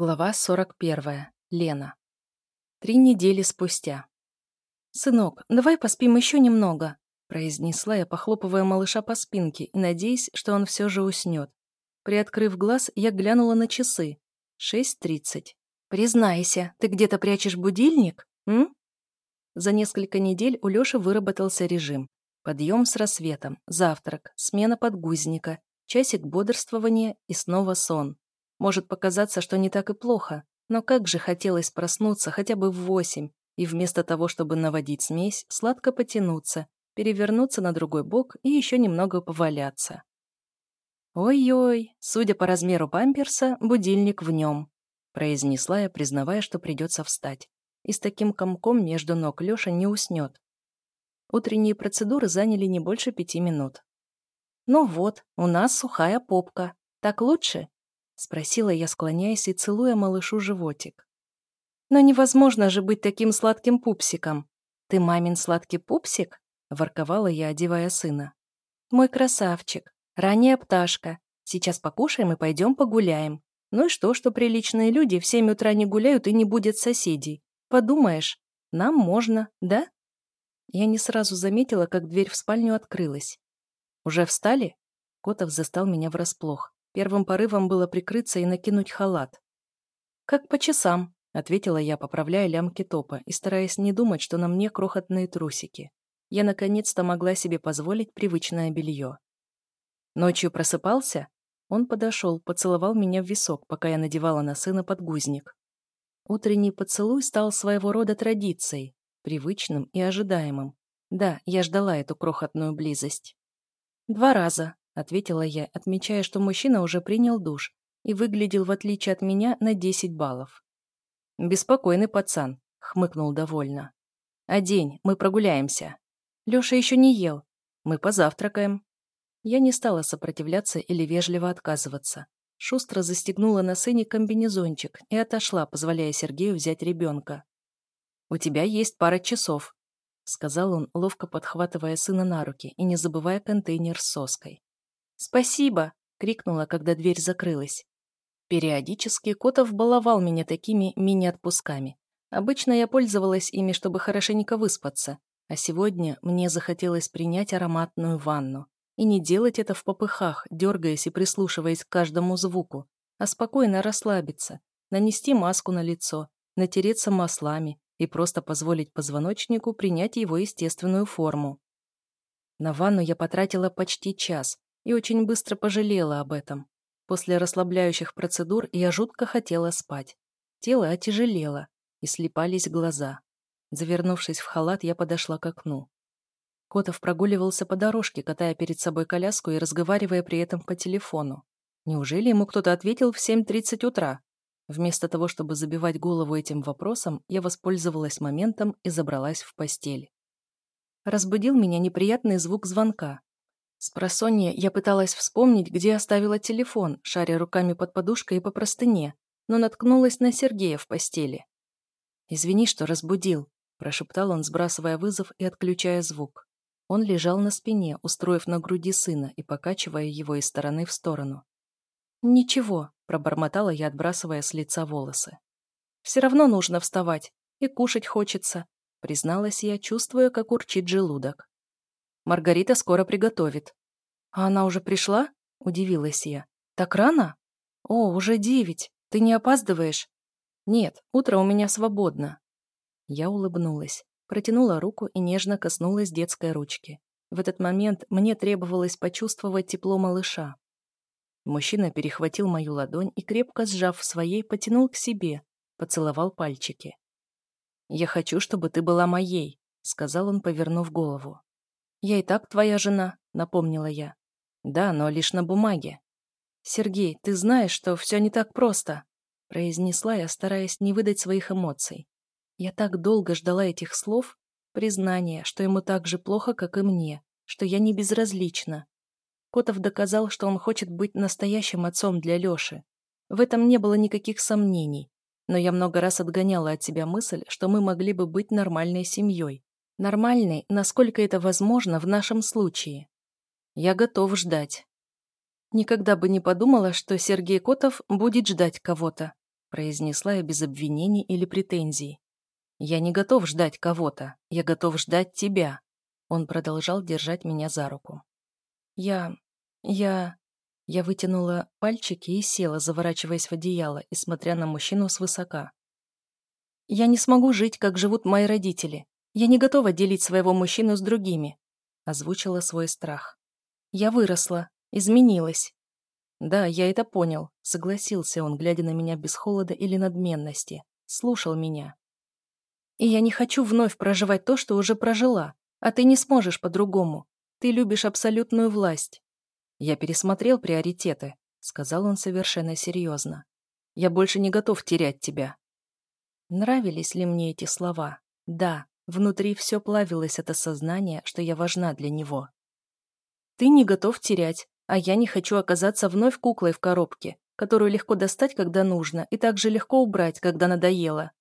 Глава 41. Лена. Три недели спустя. «Сынок, давай поспим еще немного», произнесла я, похлопывая малыша по спинке и надеясь, что он все же уснет. Приоткрыв глаз, я глянула на часы. Шесть тридцать. «Признайся, ты где-то прячешь будильник, м?» За несколько недель у Лёши выработался режим. Подъем с рассветом, завтрак, смена подгузника, часик бодрствования и снова сон. Может показаться, что не так и плохо, но как же хотелось проснуться хотя бы в восемь, и вместо того, чтобы наводить смесь, сладко потянуться, перевернуться на другой бок и еще немного поваляться. «Ой-ой, судя по размеру памперса, будильник в нем», произнесла я, признавая, что придется встать. И с таким комком между ног Леша не уснет. Утренние процедуры заняли не больше пяти минут. «Ну вот, у нас сухая попка. Так лучше?» Спросила я, склоняясь и целуя малышу животик. «Но невозможно же быть таким сладким пупсиком. Ты мамин сладкий пупсик?» Ворковала я, одевая сына. «Мой красавчик. Ранняя пташка. Сейчас покушаем и пойдем погуляем. Ну и что, что приличные люди в семь утра не гуляют и не будет соседей? Подумаешь, нам можно, да?» Я не сразу заметила, как дверь в спальню открылась. «Уже встали?» Котов застал меня врасплох. Первым порывом было прикрыться и накинуть халат. «Как по часам», — ответила я, поправляя лямки топа и стараясь не думать, что на мне крохотные трусики. Я наконец-то могла себе позволить привычное белье. Ночью просыпался? Он подошел, поцеловал меня в висок, пока я надевала на сына подгузник. Утренний поцелуй стал своего рода традицией, привычным и ожидаемым. Да, я ждала эту крохотную близость. Два раза, ответила я, отмечая, что мужчина уже принял душ и выглядел, в отличие от меня, на 10 баллов. «Беспокойный пацан», — хмыкнул довольно. «Одень, мы прогуляемся». Лёша еще не ел. Мы позавтракаем. Я не стала сопротивляться или вежливо отказываться. Шустро застегнула на сыне комбинезончик и отошла, позволяя Сергею взять ребенка. «У тебя есть пара часов», — сказал он, ловко подхватывая сына на руки и не забывая контейнер с соской. «Спасибо!» — крикнула, когда дверь закрылась. Периодически Котов баловал меня такими мини-отпусками. Обычно я пользовалась ими, чтобы хорошенько выспаться, а сегодня мне захотелось принять ароматную ванну. И не делать это в попыхах, дергаясь и прислушиваясь к каждому звуку, а спокойно расслабиться, нанести маску на лицо, натереться маслами и просто позволить позвоночнику принять его естественную форму. На ванну я потратила почти час, и очень быстро пожалела об этом. После расслабляющих процедур я жутко хотела спать. Тело отяжелело, и слепались глаза. Завернувшись в халат, я подошла к окну. Котов прогуливался по дорожке, катая перед собой коляску и разговаривая при этом по телефону. Неужели ему кто-то ответил в 7.30 утра? Вместо того, чтобы забивать голову этим вопросом, я воспользовалась моментом и забралась в постель. Разбудил меня неприятный звук звонка. С просонья я пыталась вспомнить, где оставила телефон, шаря руками под подушкой и по простыне, но наткнулась на Сергея в постели. «Извини, что разбудил», – прошептал он, сбрасывая вызов и отключая звук. Он лежал на спине, устроив на груди сына и покачивая его из стороны в сторону. «Ничего», – пробормотала я, отбрасывая с лица волосы. «Все равно нужно вставать, и кушать хочется», – призналась я, чувствуя, как урчит желудок. Маргарита скоро приготовит». «А она уже пришла?» – удивилась я. «Так рано?» «О, уже девять. Ты не опаздываешь?» «Нет, утро у меня свободно». Я улыбнулась, протянула руку и нежно коснулась детской ручки. В этот момент мне требовалось почувствовать тепло малыша. Мужчина перехватил мою ладонь и, крепко сжав своей, потянул к себе, поцеловал пальчики. «Я хочу, чтобы ты была моей», — сказал он, повернув голову. «Я и так твоя жена», — напомнила я. «Да, но лишь на бумаге». «Сергей, ты знаешь, что все не так просто», — произнесла я, стараясь не выдать своих эмоций. Я так долго ждала этих слов, признания, что ему так же плохо, как и мне, что я не безразлична. Котов доказал, что он хочет быть настоящим отцом для Лёши. В этом не было никаких сомнений, но я много раз отгоняла от себя мысль, что мы могли бы быть нормальной семьей, Нормальный, насколько это возможно в нашем случае. Я готов ждать. Никогда бы не подумала, что Сергей Котов будет ждать кого-то. произнесла я без обвинений или претензий. «Я не готов ждать кого-то. Я готов ждать тебя». Он продолжал держать меня за руку. «Я... я...» Я вытянула пальчики и села, заворачиваясь в одеяло и смотря на мужчину свысока. «Я не смогу жить, как живут мои родители. Я не готова делить своего мужчину с другими», озвучила свой страх. «Я выросла, изменилась». «Да, я это понял», согласился он, глядя на меня без холода или надменности. Слушал меня. «И я не хочу вновь проживать то, что уже прожила, а ты не сможешь по-другому. Ты любишь абсолютную власть. «Я пересмотрел приоритеты», — сказал он совершенно серьезно. «Я больше не готов терять тебя». Нравились ли мне эти слова? Да, внутри все плавилось от осознания, что я важна для него. «Ты не готов терять, а я не хочу оказаться вновь куклой в коробке, которую легко достать, когда нужно, и также легко убрать, когда надоело.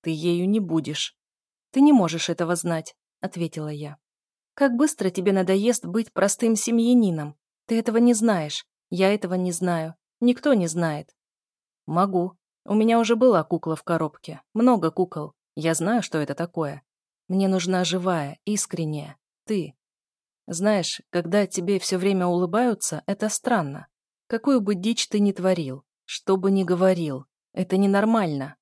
Ты ею не будешь. Ты не можешь этого знать», — ответила я. «Как быстро тебе надоест быть простым семьянином, ты этого не знаешь. Я этого не знаю. Никто не знает. Могу. У меня уже была кукла в коробке. Много кукол. Я знаю, что это такое. Мне нужна живая, искренняя. Ты. Знаешь, когда тебе все время улыбаются, это странно. Какую бы дичь ты ни творил, что бы ни говорил, это ненормально.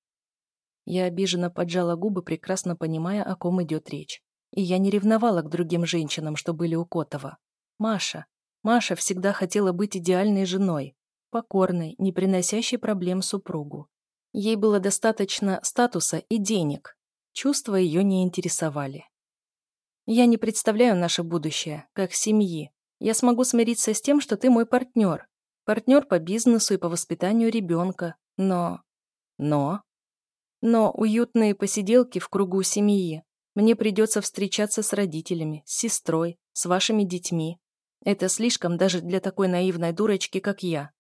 Я обиженно поджала губы, прекрасно понимая, о ком идет речь. И я не ревновала к другим женщинам, что были у Котова. Маша. Маша всегда хотела быть идеальной женой, покорной, не приносящей проблем супругу. Ей было достаточно статуса и денег. Чувства ее не интересовали. Я не представляю наше будущее, как семьи. Я смогу смириться с тем, что ты мой партнер. Партнер по бизнесу и по воспитанию ребенка. Но... Но... Но уютные посиделки в кругу семьи. Мне придется встречаться с родителями, с сестрой, с вашими детьми. Это слишком даже для такой наивной дурочки, как я.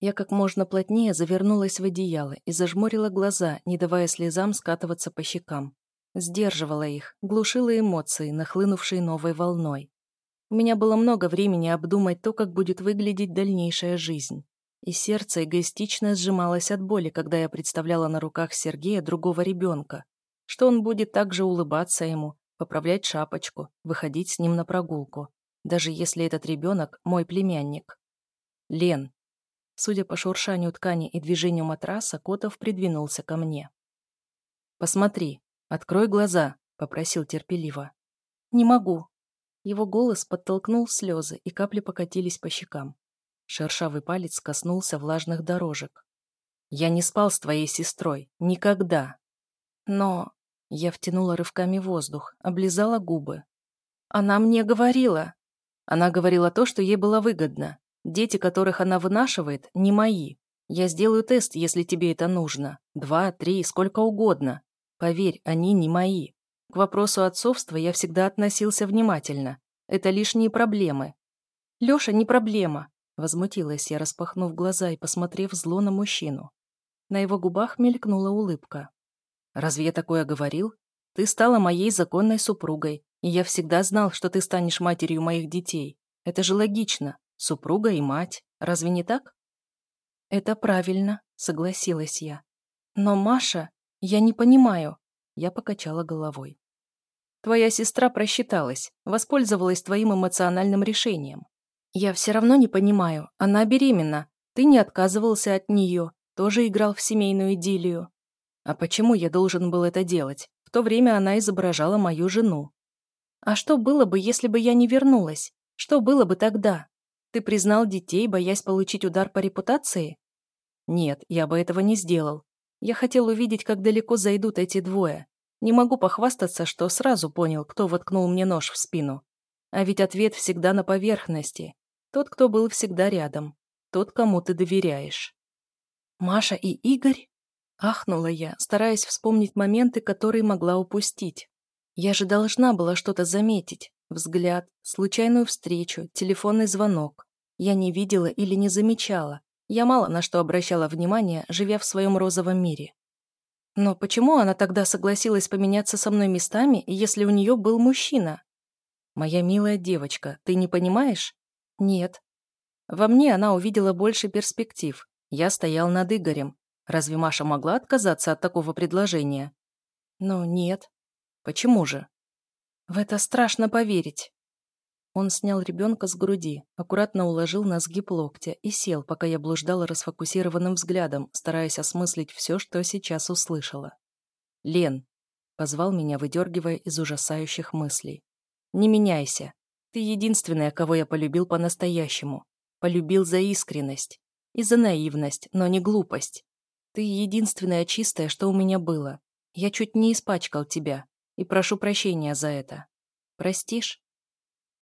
Я как можно плотнее завернулась в одеяло и зажмурила глаза, не давая слезам скатываться по щекам. Сдерживала их, глушила эмоции, нахлынувшие новой волной. У меня было много времени обдумать то, как будет выглядеть дальнейшая жизнь. И сердце эгоистично сжималось от боли, когда я представляла на руках Сергея другого ребенка, что он будет также улыбаться ему, поправлять шапочку, выходить с ним на прогулку даже если этот ребенок мой племянник. Лен. Судя по шуршанию ткани и движению матраса, Котов придвинулся ко мне. «Посмотри, открой глаза», — попросил терпеливо. «Не могу». Его голос подтолкнул слезы, и капли покатились по щекам. Шершавый палец коснулся влажных дорожек. «Я не спал с твоей сестрой. Никогда». «Но...» Я втянула рывками воздух, облизала губы. «Она мне говорила...» Она говорила то, что ей было выгодно. Дети, которых она вынашивает, не мои. Я сделаю тест, если тебе это нужно. Два, три, сколько угодно. Поверь, они не мои. К вопросу отцовства я всегда относился внимательно. Это лишние проблемы. Леша не проблема, возмутилась я, распахнув глаза и посмотрев зло на мужчину. На его губах мелькнула улыбка. «Разве я такое говорил? Ты стала моей законной супругой, и я всегда знал, что ты станешь матерью моих детей. Это же логично. Супруга и мать. Разве не так? Это правильно, согласилась я. Но, Маша, я не понимаю. Я покачала головой. Твоя сестра просчиталась, воспользовалась твоим эмоциональным решением. Я все равно не понимаю. Она беременна. Ты не отказывался от нее, тоже играл в семейную идиллию. А почему я должен был это делать? В то время она изображала мою жену. А что было бы, если бы я не вернулась? Что было бы тогда? Ты признал детей, боясь получить удар по репутации? Нет, я бы этого не сделал. Я хотел увидеть, как далеко зайдут эти двое. Не могу похвастаться, что сразу понял, кто воткнул мне нож в спину. А ведь ответ всегда на поверхности. Тот, кто был всегда рядом. Тот, кому ты доверяешь. Маша и Игорь? Ахнула я, стараясь вспомнить моменты, которые могла упустить. Я же должна была что-то заметить. Взгляд, случайную встречу, телефонный звонок. Я не видела или не замечала. Я мало на что обращала внимание, живя в своем розовом мире. Но почему она тогда согласилась поменяться со мной местами, если у нее был мужчина? Моя милая девочка, ты не понимаешь? Нет. Во мне она увидела больше перспектив. Я стоял над Игорем. Разве Маша могла отказаться от такого предложения? Ну, нет. Почему же? В это страшно поверить. Он снял ребенка с груди, аккуратно уложил на сгиб локтя и сел, пока я блуждала расфокусированным взглядом, стараясь осмыслить все, что сейчас услышала. «Лен», — позвал меня, выдергивая из ужасающих мыслей, — «не меняйся. Ты единственная, кого я полюбил по-настоящему. Полюбил за искренность. И за наивность, но не глупость. Ты единственное чистое, что у меня было. Я чуть не испачкал тебя, и прошу прощения за это. Простишь?